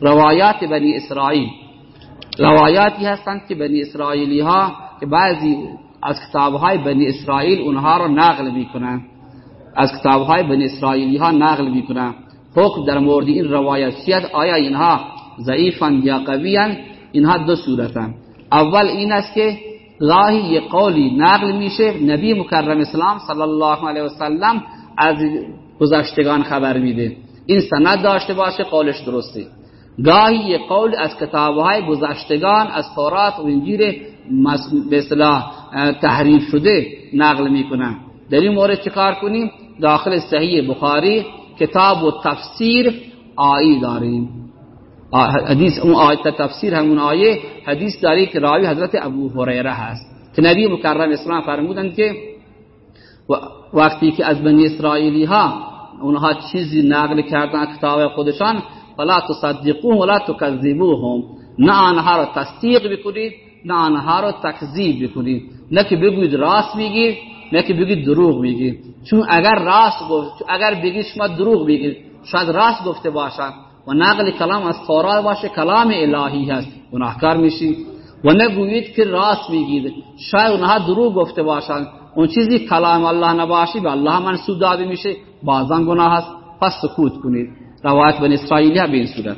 روایات بنی اسرائیل. روایاتی هستند که بنی اسرائیلی ها که بعضی از کتابهای بنی اسرائیل اونها رو نقل می‌کنن. از کتابهای بنی اسرائیلی ها نقل می‌کنن. حکم در مورد این روایت چیست آیا اینها ضعیفن یا قویان اینها دو صورتن. اول این است که گاهی یه قولی نقل میشه. نبی مکرم اسلام صلی الله علیه وسلم از گذشتگان خبر میده. این سند داشته باشه قولش درسته. گاهی یه قول از کتابهای گذشتگان از تورات و انجیل به اصطلاح تحریف شده نقل می‌کنن. در این مورد چیکار کنیم؟ داخل صحیح بخاری کتاب و تفسیر آیی داریم. حدیث اون آیت تفسیر همون آیه حدیث داری که راوی حضرت ابو هریره هست. که نبی مکرم اسلام فرمودند که وقتی که از بنی اسرائیلی ها اونها چیزی نقل کردن کتاب خودشان فلا تصدقوه ولا تکذبوهم نه آنها را تصدیق بکنید نه آنها را تکذیب بکنید. نه که بگوید راست میگید نه که بگید دروغ میگید چون اگر راست گفت اگر بگید شما دروغ بگید شاید راست گفته باشد و نقل کلام از تورات باشه کلام الهی هست. گناهکار میشی. و نگویید که راست میگید. شاید اونها دروغ گفته باشند اون چیزی کلام الله نباشی به الله منسوب داده میشه. بازان گناه هست. پس سکوت کنید. روایت بن اسرائیلی به این صورت